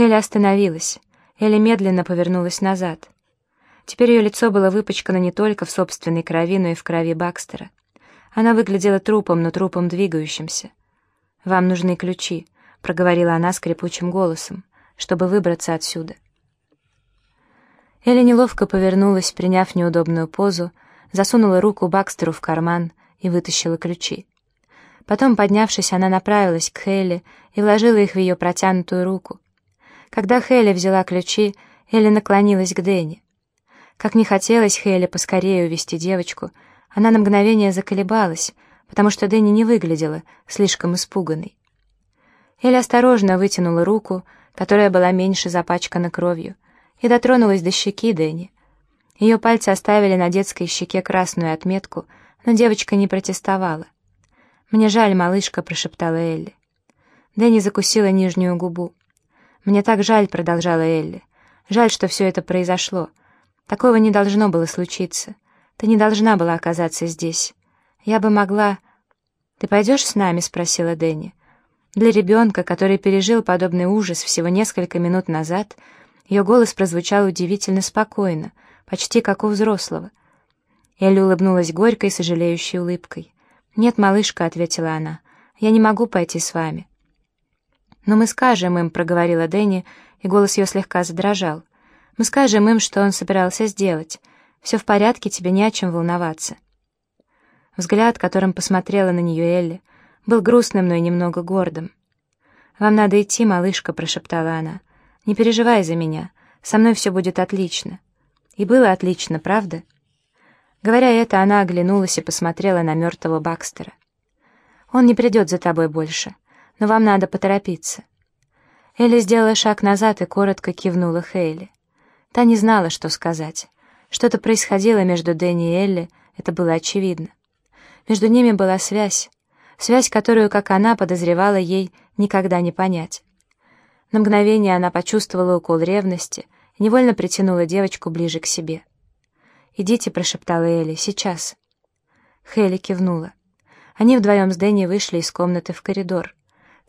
Хелли остановилась. Элли медленно повернулась назад. Теперь ее лицо было выпачкано не только в собственной крови, но и в крови Бакстера. Она выглядела трупом, но трупом двигающимся. «Вам нужны ключи», — проговорила она скрипучим голосом, «чтобы выбраться отсюда». Элли неловко повернулась, приняв неудобную позу, засунула руку Бакстеру в карман и вытащила ключи. Потом, поднявшись, она направилась к Хелли и вложила их в ее протянутую руку. Когда Хелли взяла ключи, Элли наклонилась к Дэнни. Как не хотелось Хелли поскорее увести девочку, она на мгновение заколебалась, потому что Дэнни не выглядела слишком испуганной. Элли осторожно вытянула руку, которая была меньше запачкана кровью, и дотронулась до щеки Дэнни. Ее пальцы оставили на детской щеке красную отметку, но девочка не протестовала. «Мне жаль, малышка», — прошептала Элли. Дэнни закусила нижнюю губу. «Мне так жаль», — продолжала Элли. «Жаль, что все это произошло. Такого не должно было случиться. Ты не должна была оказаться здесь. Я бы могла...» «Ты пойдешь с нами?» — спросила Дэнни. Для ребенка, который пережил подобный ужас всего несколько минут назад, ее голос прозвучал удивительно спокойно, почти как у взрослого. Элли улыбнулась горькой, сожалеющей улыбкой. «Нет, малышка», — ответила она, — «я не могу пойти с вами». «Но мы скажем им», — проговорила Дэнни, и голос ее слегка задрожал. «Мы скажем им, что он собирался сделать. Все в порядке, тебе не о чем волноваться». Взгляд, которым посмотрела на нее Элли, был грустным, но и немного гордым. «Вам надо идти, малышка», — прошептала она. «Не переживай за меня, со мной все будет отлично». И было отлично, правда? Говоря это, она оглянулась и посмотрела на мертвого Бакстера. «Он не придет за тобой больше, но вам надо поторопиться». Элли сделала шаг назад и коротко кивнула Хейли. Та не знала, что сказать. Что-то происходило между Дэнни и Элли, это было очевидно. Между ними была связь, связь, которую, как она подозревала, ей никогда не понять. На мгновение она почувствовала укол ревности — невольно притянула девочку ближе к себе. «Идите», — прошептала Элли, — «сейчас». Хелли кивнула. Они вдвоем с Дэнни вышли из комнаты в коридор.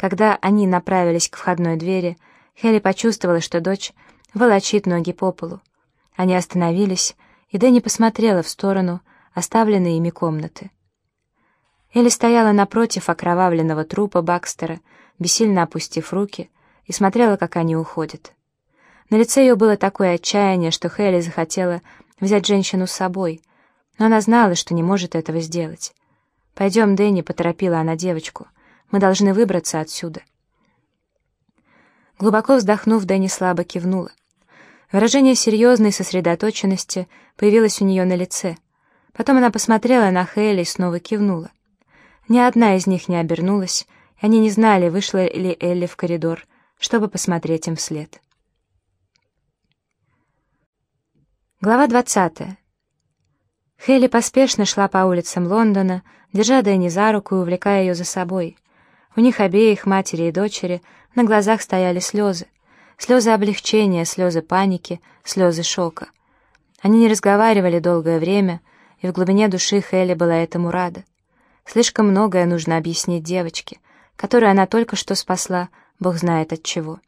Когда они направились к входной двери, Хелли почувствовала, что дочь волочит ноги по полу. Они остановились, и Дэнни посмотрела в сторону оставленной ими комнаты. Элли стояла напротив окровавленного трупа Бакстера, бессильно опустив руки, и смотрела, как они уходят. На лице ее было такое отчаяние, что Хелли захотела взять женщину с собой, но она знала, что не может этого сделать. «Пойдем, Дэнни», — поторопила она девочку. «Мы должны выбраться отсюда». Глубоко вздохнув, Дэнни слабо кивнула. Выражение серьезной сосредоточенности появилось у нее на лице. Потом она посмотрела на Хейли и снова кивнула. Ни одна из них не обернулась, и они не знали, вышла ли Элли в коридор, чтобы посмотреть им вслед. Глава 20. Хелли поспешно шла по улицам Лондона, держа Дэнни за руку и увлекая ее за собой. У них обеих, матери и дочери, на глазах стояли слезы. Слезы облегчения, слезы паники, слезы шока. Они не разговаривали долгое время, и в глубине души Хелли была этому рада. Слишком многое нужно объяснить девочке, которую она только что спасла, бог знает от чего.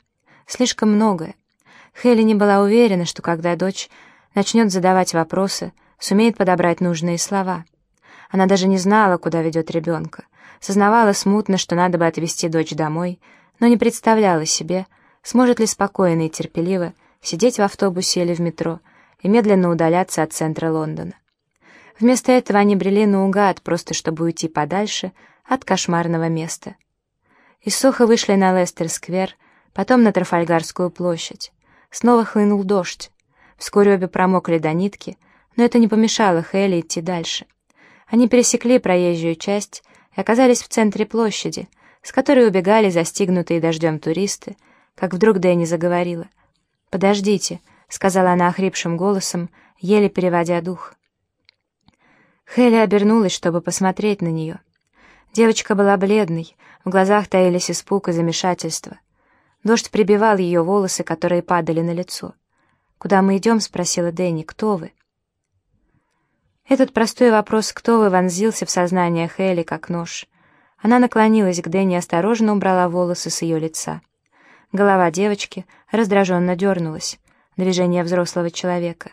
Слишком многое. Хелли не была уверена, что когда дочь начнет задавать вопросы, сумеет подобрать нужные слова. Она даже не знала, куда ведет ребенка, сознавала смутно, что надо бы отвезти дочь домой, но не представляла себе, сможет ли спокойно и терпеливо сидеть в автобусе или в метро и медленно удаляться от центра Лондона. Вместо этого они брели наугад, просто чтобы уйти подальше от кошмарного места. Из Соха вышли на Лестер-сквер, потом на Трафальгарскую площадь. Снова хлынул дождь. Вскоре обе промокли до нитки, но это не помешало Хелли идти дальше. Они пересекли проезжую часть и оказались в центре площади, с которой убегали застигнутые дождем туристы, как вдруг Дэнни заговорила. «Подождите», — сказала она охрипшим голосом, еле переводя дух. Хелли обернулась, чтобы посмотреть на нее. Девочка была бледной, в глазах таились испуг и замешательство. Дождь прибивал ее волосы, которые падали на лицо. «Куда мы идем?» — спросила Дэнни. «Кто вы?» Этот простой вопрос «Кто вы?» вонзился в сознание Хелли как нож. Она наклонилась к Дэнни и осторожно убрала волосы с ее лица. Голова девочки раздраженно дернулась. Движение взрослого человека.